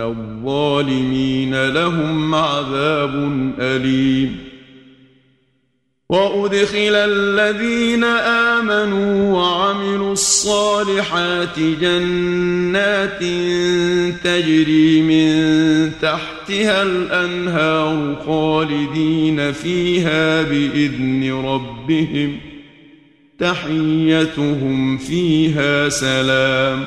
ان الظالمين لهم عذاب اليم وأدخل الذين آمنوا وعملوا الصالحات جنات تجري من تحتها الأنهار خالدين فيها بإذن ربهم تحيتهم فيها سلام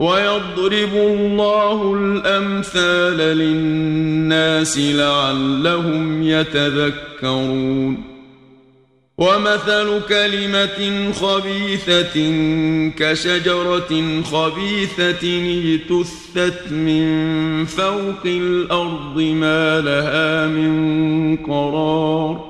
وَيَضْرِبُ اللَّهُ الْأَمْثَالَ لِلنَّاسِ لَعَلَّهُمْ يَتَذَكَّرُونَ ومثل كلمة خبيثة كشجرة خبيثة اجتثت من فوق الأرض ما لها من قرار